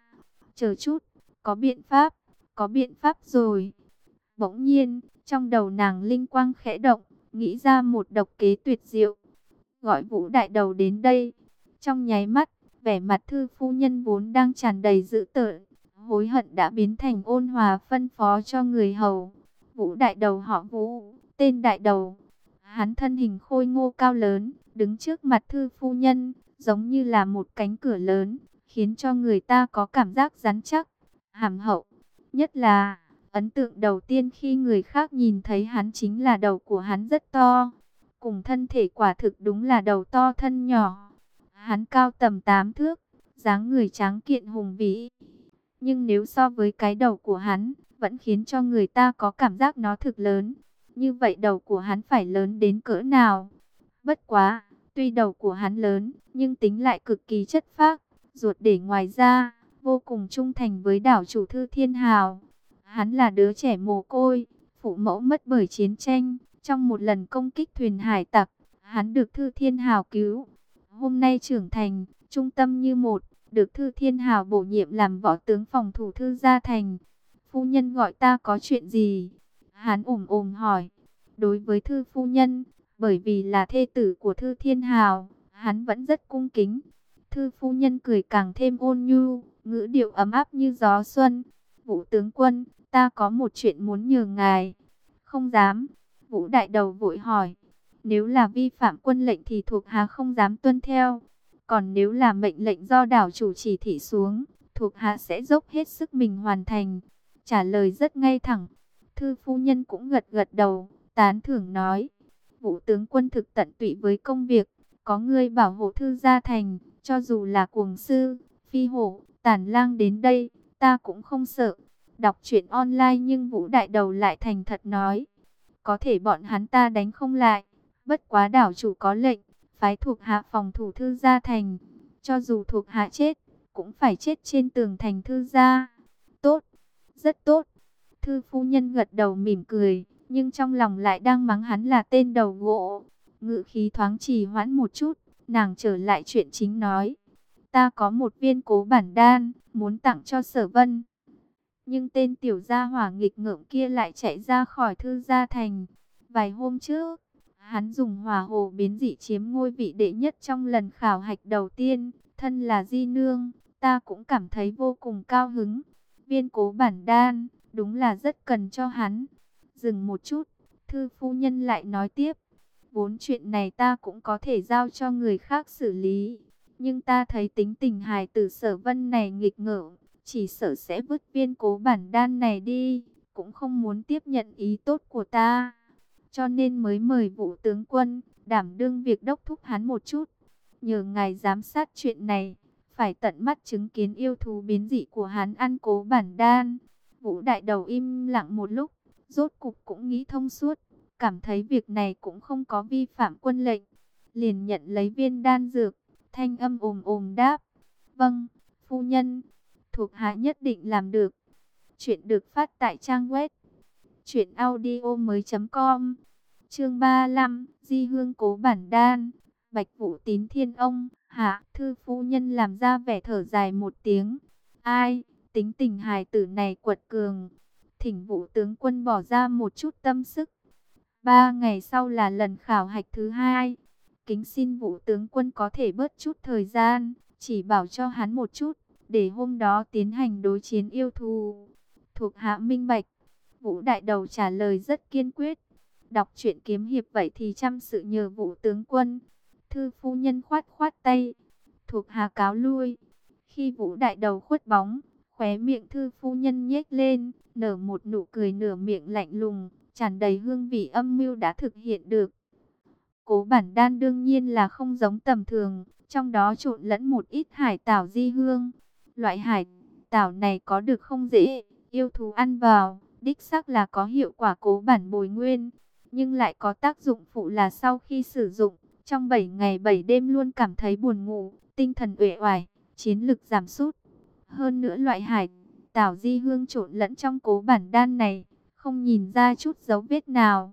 Chờ chút, có biện pháp, có biện pháp rồi. Bỗng nhiên, trong đầu nàng linh quang khẽ động, nghĩ ra một độc kế tuyệt diệu. Gọi vũ đại đầu đến đây. Trong nháy mắt, vẻ mặt thư phu nhân vốn đang tràn đầy dữ tợn. Hối hận đã biến thành ôn hòa phân phó cho người hầu. Vũ đại đầu họ vũ, tên đại đầu. Hắn thân hình khôi ngô cao lớn, đứng trước mặt thư phu nhân, giống như là một cánh cửa lớn, khiến cho người ta có cảm giác rắn chắc, hàm hậu. Nhất là, ấn tượng đầu tiên khi người khác nhìn thấy hắn chính là đầu của hắn rất to. Cùng thân thể quả thực đúng là đầu to thân nhỏ. Hắn cao tầm 8 thước, dáng người tráng kiện hùng vĩ. Nhưng nếu so với cái đầu của hắn, vẫn khiến cho người ta có cảm giác nó thực lớn. Như vậy đầu của hắn phải lớn đến cỡ nào? Bất quá, tuy đầu của hắn lớn, nhưng tính lại cực kỳ chất phác, ruột để ngoài ra, vô cùng trung thành với đảo chủ thư thiên hào. Hắn là đứa trẻ mồ côi, phụ mẫu mất bởi chiến tranh, trong một lần công kích thuyền hải tặc, hắn được thư thiên hào cứu. Hôm nay trưởng thành, trung tâm như một, được thư thiên hào bổ nhiệm làm võ tướng phòng thủ thư gia thành. Phu nhân gọi ta có chuyện gì? Hắn ồm ồm hỏi. Đối với thư phu nhân, bởi vì là thê tử của thư thiên hào, hắn vẫn rất cung kính. Thư phu nhân cười càng thêm ôn nhu, ngữ điệu ấm áp như gió xuân. Vũ tướng quân, ta có một chuyện muốn nhờ ngài. Không dám. Vũ đại đầu vội hỏi. Nếu là vi phạm quân lệnh thì thuộc hạ không dám tuân theo. Còn nếu là mệnh lệnh do đảo chủ chỉ thị xuống, thuộc hạ sẽ dốc hết sức mình hoàn thành. Trả lời rất ngay thẳng. Thư phu nhân cũng gật gật đầu, tán thưởng nói. Vũ tướng quân thực tận tụy với công việc, có người bảo hộ thư gia thành, cho dù là cuồng sư, phi hổ, tàn lang đến đây, ta cũng không sợ. Đọc truyện online nhưng Vũ Đại Đầu lại thành thật nói. Có thể bọn hắn ta đánh không lại, bất quá đảo chủ có lệnh, phái thuộc hạ phòng thủ thư gia thành. Cho dù thuộc hạ chết, cũng phải chết trên tường thành thư gia. Tốt, rất tốt. Thư phu nhân gật đầu mỉm cười, nhưng trong lòng lại đang mắng hắn là tên đầu gỗ. Ngự khí thoáng trì hoãn một chút, nàng trở lại chuyện chính nói. Ta có một viên cố bản đan, muốn tặng cho sở vân. Nhưng tên tiểu gia hỏa nghịch ngợm kia lại chạy ra khỏi thư gia thành. Vài hôm trước, hắn dùng hỏa hồ biến dị chiếm ngôi vị đệ nhất trong lần khảo hạch đầu tiên. Thân là di nương, ta cũng cảm thấy vô cùng cao hứng. Viên cố bản đan, đúng là rất cần cho hắn. Dừng một chút, thư phu nhân lại nói tiếp. Vốn chuyện này ta cũng có thể giao cho người khác xử lý. Nhưng ta thấy tính tình hài tử sở vân này nghịch ngợm, chỉ sợ sẽ vứt viên cố bản đan này đi, cũng không muốn tiếp nhận ý tốt của ta. Cho nên mới mời vụ tướng quân, đảm đương việc đốc thúc hắn một chút. nhờ ngài giám sát chuyện này, phải tận mắt chứng kiến yêu thú biến dị của hắn ăn cố bản đan. Vũ đại đầu im lặng một lúc, rốt cục cũng nghĩ thông suốt, cảm thấy việc này cũng không có vi phạm quân lệnh. Liền nhận lấy viên đan dược, thanh âm ồm ồm đáp. Vâng, phu nhân, thuộc hạ nhất định làm được. Chuyện được phát tại trang web truyệnaudiomoi.com. Chương 35, Di Hương Cố Bản Đan. Bạch Vũ Tín Thiên Ông, hạ, thư phu nhân làm ra vẻ thở dài một tiếng. Ai, tính tình hài tử này quật cường. Thỉnh Vũ tướng quân bỏ ra một chút tâm sức. Ba ngày sau là lần khảo hạch thứ hai. Kính xin Vũ tướng quân có thể bớt chút thời gian, chỉ bảo cho hắn một chút, để hôm đó tiến hành đối chiến yêu thù. Thuộc hạ minh bạch, Vũ đại đầu trả lời rất kiên quyết. Đọc truyện kiếm hiệp vậy thì chăm sự nhờ Vũ tướng quân. Thư phu nhân khoát khoát tay, thuộc hạ cáo lui. Khi Vũ đại đầu khuất bóng, khóe miệng thư phu nhân nhếch lên, nở một nụ cười nửa miệng lạnh lùng, tràn đầy hương vị âm mưu đã thực hiện được. Cố bản đan đương nhiên là không giống tầm thường, trong đó trộn lẫn một ít hải tảo di hương. Loại hải tảo này có được không dễ, yêu thú ăn vào, đích xác là có hiệu quả cố bản bồi nguyên, nhưng lại có tác dụng phụ là sau khi sử dụng, trong 7 ngày 7 đêm luôn cảm thấy buồn ngủ, tinh thần uể oải, chiến lực giảm sút. Hơn nữa loại hải tảo di hương trộn lẫn trong cố bản đan này, không nhìn ra chút dấu vết nào.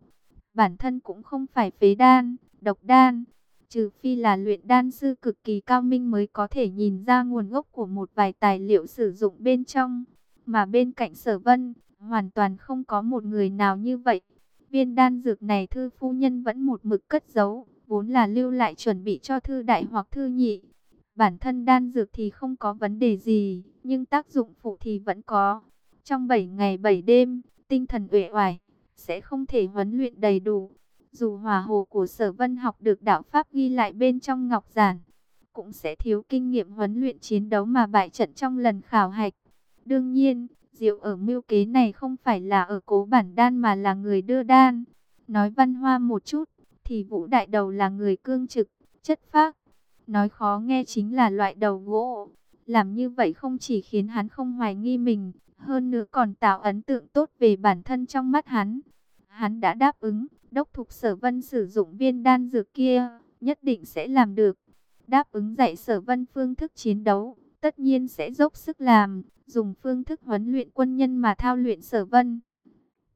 Bản thân cũng không phải phế đan, độc đan, trừ phi là luyện đan sư cực kỳ cao minh mới có thể nhìn ra nguồn gốc của một vài tài liệu sử dụng bên trong. Mà bên cạnh sở vân, hoàn toàn không có một người nào như vậy. Viên đan dược này thư phu nhân vẫn một mực cất giấu, vốn là lưu lại chuẩn bị cho thư đại hoặc thư nhị. Bản thân đan dược thì không có vấn đề gì, nhưng tác dụng phụ thì vẫn có. Trong 7 ngày 7 đêm, tinh thần uể oải, sẽ không thể huấn luyện đầy đủ. Dù hòa hồ của sở vân học được đạo Pháp ghi lại bên trong ngọc giản, cũng sẽ thiếu kinh nghiệm huấn luyện chiến đấu mà bại trận trong lần khảo hạch. Đương nhiên, diệu ở mưu kế này không phải là ở cố bản đan mà là người đưa đan. Nói văn hoa một chút, thì vũ đại đầu là người cương trực, chất phác. Nói khó nghe chính là loại đầu gỗ. Làm như vậy không chỉ khiến hắn không hoài nghi mình, hơn nữa còn tạo ấn tượng tốt về bản thân trong mắt hắn. Hắn đã đáp ứng, đốc thục sở vân sử dụng viên đan dược kia, nhất định sẽ làm được. Đáp ứng dạy sở vân phương thức chiến đấu, tất nhiên sẽ dốc sức làm, dùng phương thức huấn luyện quân nhân mà thao luyện sở vân.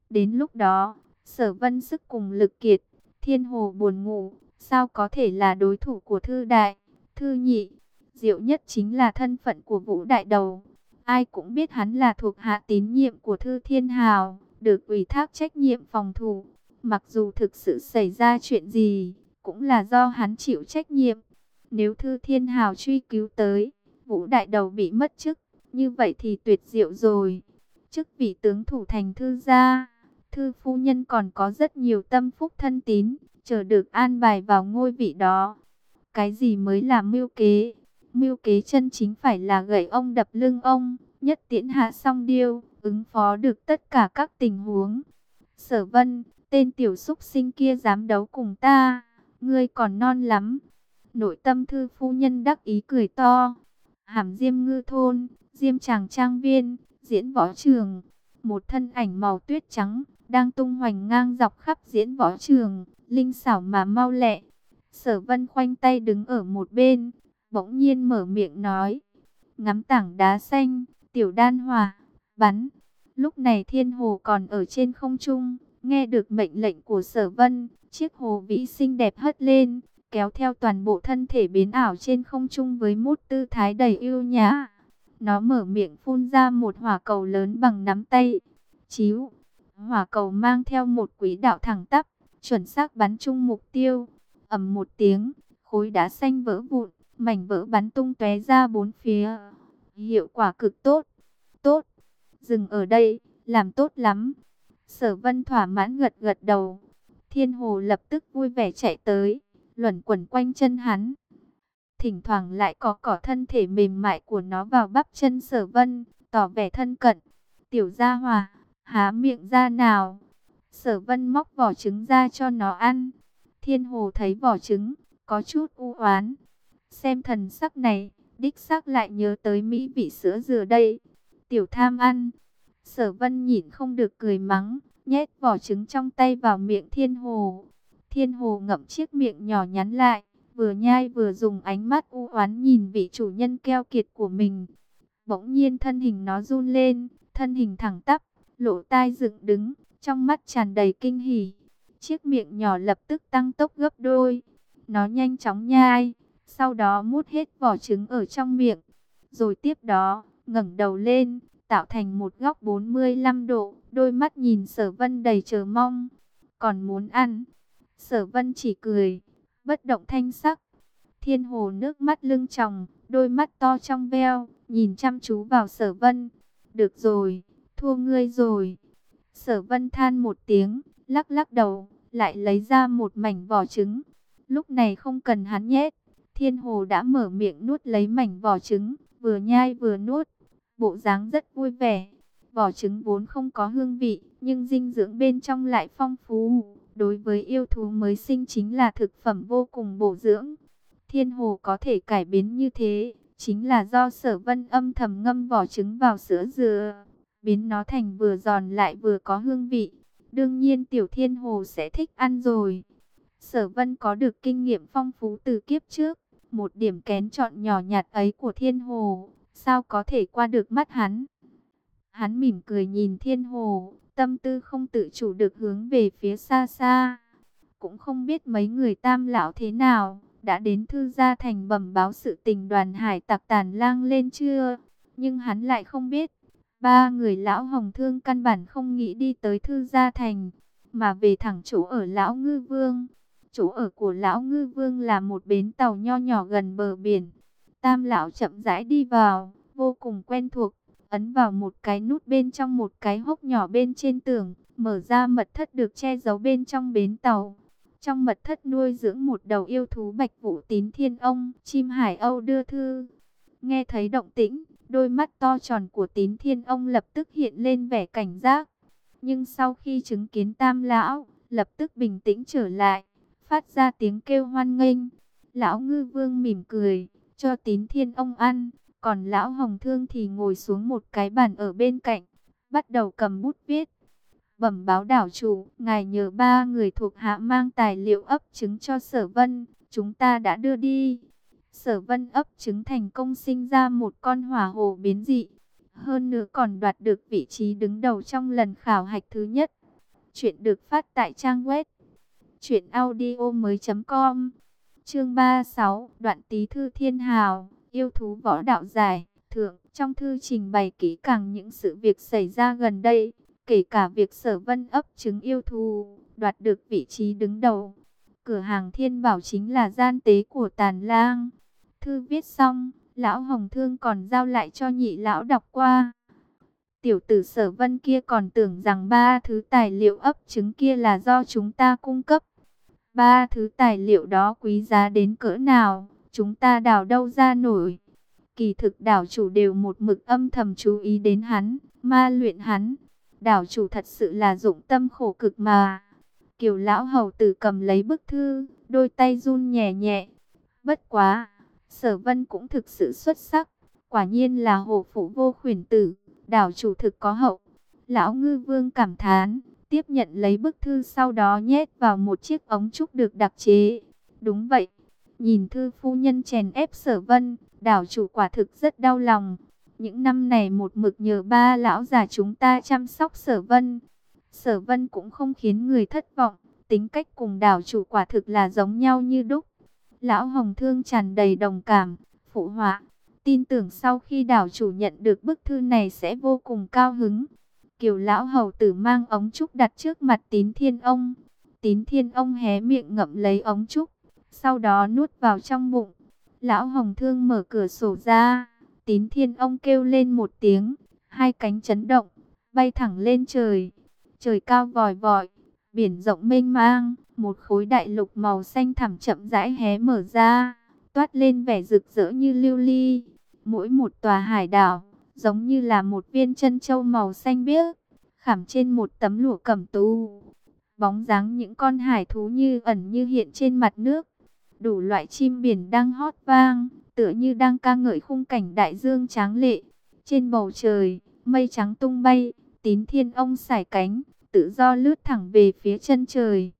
Đến lúc đó, sở vân sức cùng lực kiệt, thiên hồ buồn ngủ, sao có thể là đối thủ của thư đại, thư nhị. Diệu nhất chính là thân phận của vũ đại đầu. Ai cũng biết hắn là thuộc hạ tín nhiệm của thư thiên hào, được ủy thác trách nhiệm phòng thủ. Mặc dù thực sự xảy ra chuyện gì, cũng là do hắn chịu trách nhiệm. Nếu thư thiên hào truy cứu tới, vũ đại đầu bị mất chức, như vậy thì tuyệt diệu rồi. Chức vị tướng thủ thành thư gia, thư phu nhân còn có rất nhiều tâm phúc thân tín, chờ được an bài vào ngôi vị đó. Cái gì mới là mưu kế? Mưu kế chân chính phải là gậy ông đập lưng ông, nhất tiễn hạ song điêu, ứng phó được tất cả các tình huống. Sở vân, tên tiểu xúc sinh kia dám đấu cùng ta, ngươi còn non lắm. Nội tâm thư phu nhân đắc ý cười to. Hàm diêm ngư thôn, diêm tràng trang viên, diễn võ trường. Một thân ảnh màu tuyết trắng, đang tung hoành ngang dọc khắp diễn võ trường, linh xảo mà mau lẹ. Sở vân khoanh tay đứng ở một bên, bỗng nhiên mở miệng nói. Ngắm tảng đá xanh, tiểu đan hòa, bắn. Lúc này thiên hồ còn ở trên không trung, nghe được mệnh lệnh của sở vân, chiếc hồ vĩ xinh đẹp hất lên, kéo theo toàn bộ thân thể biến ảo trên không trung với mút tư thái đầy yêu nhã. Nó mở miệng phun ra một hỏa cầu lớn bằng nắm tay. Chíu, hỏa cầu mang theo một quỹ đạo thẳng tắp, chuẩn xác bắn chung mục tiêu. ầm một tiếng, khối đá xanh vỡ vụn, mảnh vỡ bắn tung tóe ra bốn phía. Hiệu quả cực tốt. Tốt. Dừng ở đây, làm tốt lắm. Sở Vân thỏa mãn gật gật đầu. Thiên Hồ lập tức vui vẻ chạy tới, luẩn quẩn quanh chân hắn. Thỉnh thoảng lại có cỏ thân thể mềm mại của nó vào bắp chân Sở Vân, tỏ vẻ thân cận. Tiểu Gia Hòa, há miệng ra nào. Sở Vân móc vỏ trứng ra cho nó ăn. Thiên Hồ thấy vỏ trứng, có chút u oán. Xem thần sắc này, đích xác lại nhớ tới mỹ vị sữa dừa đây. Tiểu tham ăn. Sở vân nhịn không được cười mắng, nhét vỏ trứng trong tay vào miệng thiên hồ. Thiên hồ ngậm chiếc miệng nhỏ nhắn lại, vừa nhai vừa dùng ánh mắt u oán nhìn vị chủ nhân keo kiệt của mình. Bỗng nhiên thân hình nó run lên, thân hình thẳng tắp, lỗ tai dựng đứng, trong mắt tràn đầy kinh hỉ. Chiếc miệng nhỏ lập tức tăng tốc gấp đôi. Nó nhanh chóng nhai, sau đó mút hết vỏ trứng ở trong miệng. Rồi tiếp đó, ngẩng đầu lên, tạo thành một góc 45 độ, đôi mắt nhìn sở vân đầy chờ mong. Còn muốn ăn, sở vân chỉ cười, bất động thanh sắc. Thiên hồ nước mắt lưng tròng, đôi mắt to trong veo, nhìn chăm chú vào sở vân. Được rồi, thua ngươi rồi. Sở vân than một tiếng, lắc lắc đầu, lại lấy ra một mảnh vỏ trứng. Lúc này không cần hắn nhét, thiên hồ đã mở miệng nuốt lấy mảnh vỏ trứng, vừa nhai vừa nuốt. Bộ dáng rất vui vẻ. Vỏ trứng vốn không có hương vị, nhưng dinh dưỡng bên trong lại phong phú. Đối với yêu thú mới sinh chính là thực phẩm vô cùng bổ dưỡng. Thiên hồ có thể cải biến như thế, chính là do sở vân âm thầm ngâm vỏ trứng vào sữa dừa, biến nó thành vừa giòn lại vừa có hương vị. Đương nhiên tiểu thiên hồ sẽ thích ăn rồi. Sở vân có được kinh nghiệm phong phú từ kiếp trước, một điểm kén chọn nhỏ nhặt ấy của thiên hồ, sao có thể qua được mắt hắn. Hắn mỉm cười nhìn thiên hồ, tâm tư không tự chủ được hướng về phía xa xa. Cũng không biết mấy người tam lão thế nào, đã đến thư gia thành bẩm báo sự tình đoàn hải tặc tàn lang lên chưa? Nhưng hắn lại không biết, ba người lão hồng thương căn bản không nghĩ đi tới thư gia thành, mà về thẳng chỗ ở lão ngư vương. Chỗ ở của lão ngư vương là một bến tàu nho nhỏ gần bờ biển. Tam lão chậm rãi đi vào, vô cùng quen thuộc, ấn vào một cái nút bên trong một cái hốc nhỏ bên trên tường, mở ra mật thất được che giấu bên trong bến tàu. Trong mật thất nuôi dưỡng một đầu yêu thú bạch vũ tín thiên ông, chim hải âu đưa thư. Nghe thấy động tĩnh, đôi mắt to tròn của tín thiên ông lập tức hiện lên vẻ cảnh giác. Nhưng sau khi chứng kiến tam lão, lập tức bình tĩnh trở lại, phát ra tiếng kêu hoan nghênh. Lão ngư vương mỉm cười, cho tín thiên ông ăn, còn lão hồng thương thì ngồi xuống một cái bàn ở bên cạnh, bắt đầu cầm bút viết bẩm báo đảo chủ, ngài nhờ ba người thuộc hạ mang tài liệu ấp trứng cho sở vân, chúng ta đã đưa đi. Sở vân ấp trứng thành công sinh ra một con hỏa hồ biến dị, hơn nữa còn đoạt được vị trí đứng đầu trong lần khảo hạch thứ nhất. Chuyện được phát tại trang web truyệnaudiomoi.com. Chương 36, đoạn tí thư thiên hào, yêu thú võ đạo giải, thượng, trong thư trình bày kỹ càng những sự việc xảy ra gần đây, Kể cả việc sở vân ấp trứng yêu thú đoạt được vị trí đứng đầu. Cửa hàng thiên bảo chính là gian tế của tàn lang. Thư viết xong, lão hồng thương còn giao lại cho nhị lão đọc qua. Tiểu tử sở vân kia còn tưởng rằng ba thứ tài liệu ấp trứng kia là do chúng ta cung cấp. Ba thứ tài liệu đó quý giá đến cỡ nào, chúng ta đào đâu ra nổi. Kỳ thực đảo chủ đều một mực âm thầm chú ý đến hắn, ma luyện hắn, đảo chủ thật sự là dụng tâm khổ cực mà. Kiều lão hầu tử cầm lấy bức thư, đôi tay run nhẹ nhẹ. Bất quá, sở vân cũng thực sự xuất sắc. Quả nhiên là hồ phụ vô khuyển tử, đảo chủ thực có hậu. Lão ngư vương cảm thán, tiếp nhận lấy bức thư sau đó nhét vào một chiếc ống trúc được đặc chế. Đúng vậy, nhìn thư phu nhân chèn ép sở vân, đảo chủ quả thực rất đau lòng. Những năm này một mực nhờ ba lão già chúng ta chăm sóc sở vân. Sở vân cũng không khiến người thất vọng. Tính cách cùng đảo chủ quả thực là giống nhau như đúc. Lão Hồng Thương tràn đầy đồng cảm, phụ họa. Tin tưởng sau khi đảo chủ nhận được bức thư này sẽ vô cùng cao hứng. Kiều lão hầu tử mang ống trúc đặt trước mặt tín thiên ông. Tín thiên ông hé miệng ngậm lấy ống trúc, sau đó nuốt vào trong bụng. Lão Hồng Thương mở cửa sổ ra, Tín thiên ông kêu lên một tiếng, hai cánh chấn động, bay thẳng lên trời. Trời cao vòi vọi, biển rộng mênh mang, một khối đại lục màu xanh thẳm chậm rãi hé mở ra, toát lên vẻ rực rỡ như lưu ly. Mỗi một tòa hải đảo, giống như là một viên chân châu màu xanh biếc, khảm trên một tấm lụa cẩm tú. Bóng dáng những con hải thú như ẩn như hiện trên mặt nước. đủ loại chim biển đang hót vang, tựa như đang ca ngợi khung cảnh đại dương tráng lệ. Trên bầu trời, mây trắng tung bay, tín thiên ông sải cánh, tự do lướt thẳng về phía chân trời.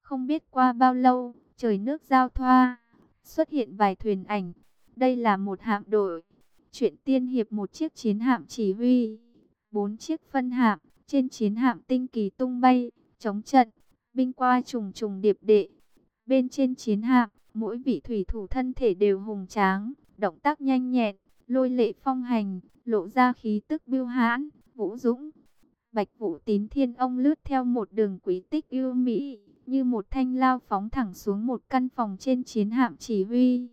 Không biết qua bao lâu, trời nước giao thoa, xuất hiện vài thuyền ảnh. Đây là một hạm đội. Chuyện tiên hiệp một chiếc chiến hạm chỉ huy, bốn chiếc phân hạm, trên chiến hạm tinh kỳ tung bay, chống trận, binh qua trùng trùng điệp đệ. Bên trên chiến hạm, mỗi vị thủy thủ thân thể đều hùng tráng, động tác nhanh nhẹn, lôi lệ phong hành, lộ ra khí tức biêu hãn, vũ dũng. Bạch Vũ Tín Thiên Ông lướt theo một đường quý tích yêu mỹ, như một thanh lao phóng thẳng xuống một căn phòng trên chiến hạm chỉ huy.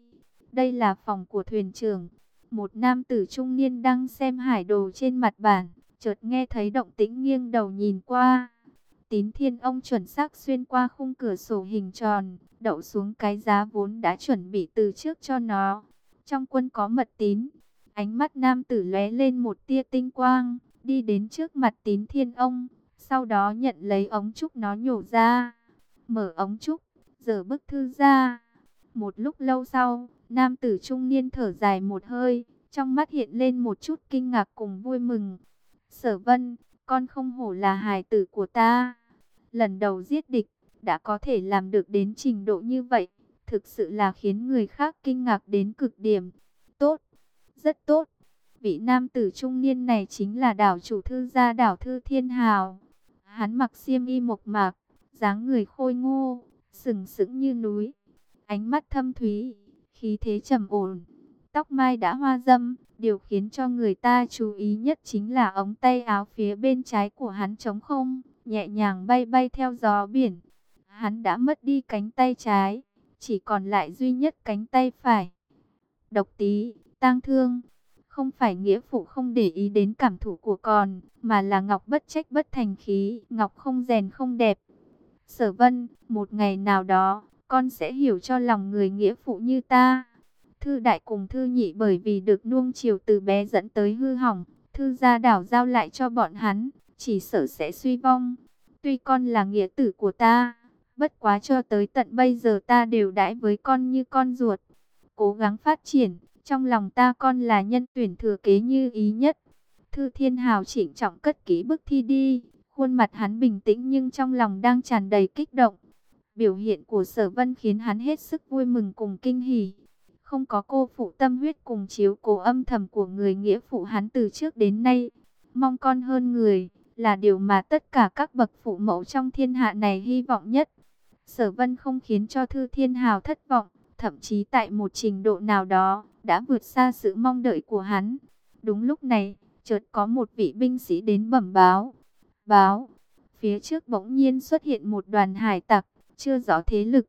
Đây là phòng của thuyền trưởng. Một nam tử trung niên đang xem hải đồ trên mặt bản, chợt nghe thấy động tĩnh nghiêng đầu nhìn qua. Tín Thiên Ông chuẩn xác xuyên qua khung cửa sổ hình tròn, đậu xuống cái giá vốn đã chuẩn bị từ trước cho nó. Trong quân có mật tín, ánh mắt nam tử lóe lên một tia tinh quang, đi đến trước mặt Tín Thiên Ông, sau đó nhận lấy ống trúc nó nhổ ra, mở ống trúc, dở bức thư ra. Một lúc lâu sau, nam tử trung niên thở dài một hơi, trong mắt hiện lên một chút kinh ngạc cùng vui mừng. Sở Vân, con không hổ là hài tử của ta. Lần đầu giết địch, đã có thể làm được đến trình độ như vậy, thực sự là khiến người khác kinh ngạc đến cực điểm. Tốt, rất tốt. Vị nam tử trung niên này chính là đảo chủ thư gia đảo thư thiên hào. Hắn mặc xiêm y mộc mạc, dáng người khôi ngô, sừng sững như núi. Ánh mắt thâm thúy, khí thế trầm ổn. Tóc mai đã hoa dâm, điều khiến cho người ta chú ý nhất chính là ống tay áo phía bên trái của hắn trống không, nhẹ nhàng bay bay theo gió biển. Hắn đã mất đi cánh tay trái, chỉ còn lại duy nhất cánh tay phải. Độc tí, tang thương, không phải nghĩa phụ không để ý đến cảm thủ của con, mà là Ngọc bất trách bất thành khí, Ngọc không rèn không đẹp. Sở vân, một ngày nào đó, con sẽ hiểu cho lòng người nghĩa phụ như ta. Thư đại cùng thư nhị bởi vì được nuông chiều từ bé dẫn tới hư hỏng, thư gia đảo giao lại cho bọn hắn, chỉ sợ sẽ suy vong. Tuy con là nghĩa tử của ta, bất quá cho tới tận bây giờ ta đều đãi với con như con ruột. Cố gắng phát triển, trong lòng ta con là nhân tuyển thừa kế như ý nhất. Thư Thiên Hào chỉnh trọng cất kỹ bức thi đi, khuôn mặt hắn bình tĩnh nhưng trong lòng đang tràn đầy kích động. Biểu hiện của sở vân khiến hắn hết sức vui mừng cùng kinh hỉ. Không có cô phụ tâm huyết cùng chiếu cố âm thầm của người nghĩa phụ hắn từ trước đến nay. Mong con hơn người, là điều mà tất cả các bậc phụ mẫu trong thiên hạ này hy vọng nhất. Sở vân không khiến cho Thư Thiên Hào thất vọng, thậm chí tại một trình độ nào đó, đã vượt xa sự mong đợi của hắn. Đúng lúc này, chợt có một vị binh sĩ đến bẩm báo. Báo, phía trước bỗng nhiên xuất hiện một đoàn hải tặc, chưa rõ thế lực.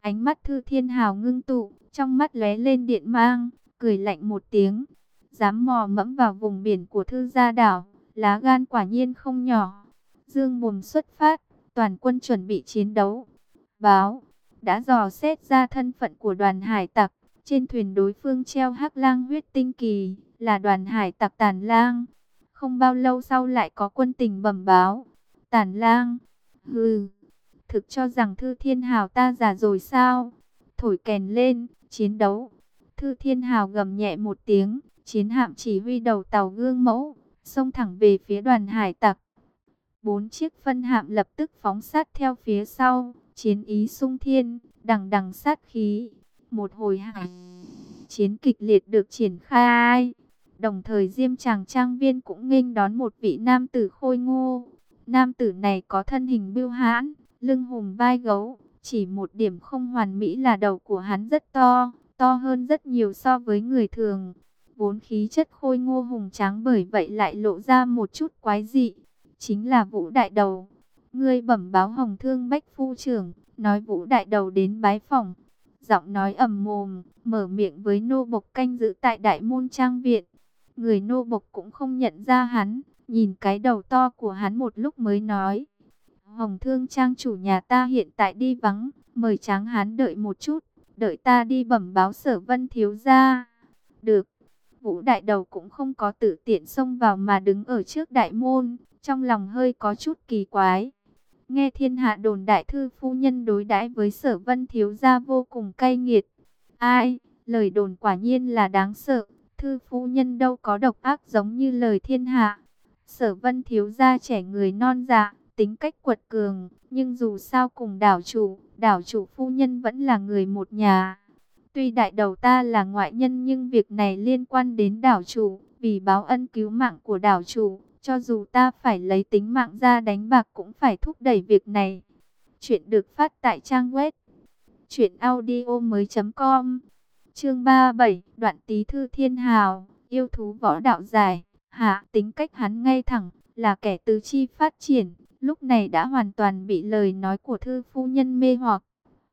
Ánh mắt Thư Thiên Hào ngưng tụ, trong mắt lóe lên điện mang, cười lạnh một tiếng. Dám mò mẫm vào vùng biển của Thư Gia Đảo, lá gan quả nhiên không nhỏ. Dương Bùm xuất phát, toàn quân chuẩn bị chiến đấu. Báo, đã dò xét ra thân phận của đoàn hải tặc. Trên thuyền đối phương treo hắc lang huyết tinh kỳ, là đoàn hải tặc tàn lang. Không bao lâu sau lại có quân tình bẩm báo. Tàn lang, hừ, thực cho rằng Thư Thiên Hào ta già rồi sao? Thổi kèn lên, chiến đấu. Thư Thiên Hào gầm nhẹ một tiếng, chiến hạm chỉ huy đầu tàu gương mẫu, xông thẳng về phía đoàn hải tặc. Bốn chiếc phân hạm lập tức phóng sát theo phía sau, chiến ý sung thiên, đằng đằng sát khí. Một hồi hải chiến kịch liệt được triển khai. Đồng thời Diêm Tràng Trang Viên cũng nghênh đón một vị nam tử khôi ngô. Nam tử này có thân hình bưu hãn, lưng hùm vai gấu, chỉ một điểm không hoàn mỹ là đầu của hắn rất to, to hơn rất nhiều so với người thường. Vốn khí chất khôi ngô hùng tráng bởi vậy lại lộ ra một chút quái dị, chính là Vũ Đại Đầu. Ngươi bẩm báo Hồng Thương Bách Phu trưởng, nói Vũ Đại Đầu đến bái phòng. Giọng nói ầm mồm, mở miệng với nô bộc canh giữ tại Đại Môn Trang Viện. Người nô bộc cũng không nhận ra hắn, nhìn cái đầu to của hắn một lúc mới nói. Hồng Thương Trang chủ nhà ta hiện tại đi vắng, mời tráng hán đợi một chút, đợi ta đi bẩm báo sở vân thiếu gia. Được, vũ đại đầu cũng không có tự tiện xông vào mà đứng ở trước đại môn, trong lòng hơi có chút kỳ quái. Nghe thiên hạ đồn đại thư phu nhân đối đãi với sở vân thiếu gia vô cùng cay nghiệt. Ai, lời đồn quả nhiên là đáng sợ. Thư phu nhân đâu có độc ác giống như lời thiên hạ. Sở vân thiếu gia trẻ người non dạ, tính cách quật cường. Nhưng dù sao cùng đảo chủ, đảo chủ phu nhân vẫn là người một nhà. Tuy đại đầu ta là ngoại nhân nhưng việc này liên quan đến đảo chủ. Vì báo ân cứu mạng của đảo chủ, cho dù ta phải lấy tính mạng ra đánh bạc cũng phải thúc đẩy việc này. Chuyện được phát tại trang web truyệnaudiomoi.com. Chương 37, Đoạn Tý thư Thiên Hào, yêu thú võ đạo dài. Hạ, tính cách hắn ngay thẳng, là kẻ tứ chi phát triển, lúc này đã hoàn toàn bị lời nói của thư phu nhân mê hoặc.